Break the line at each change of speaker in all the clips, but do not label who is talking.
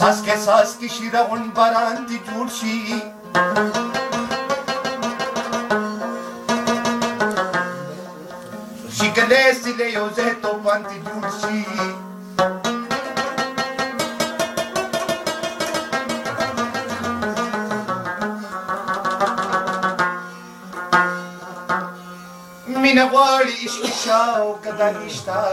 Sas ke sas ki shiraun baranti jurshi Şikale sile yoze topanti jurshi mina voliš išao kada ništa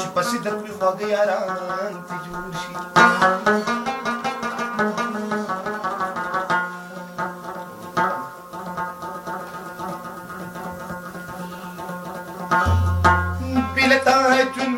Čipa si drbi hvaga jara ti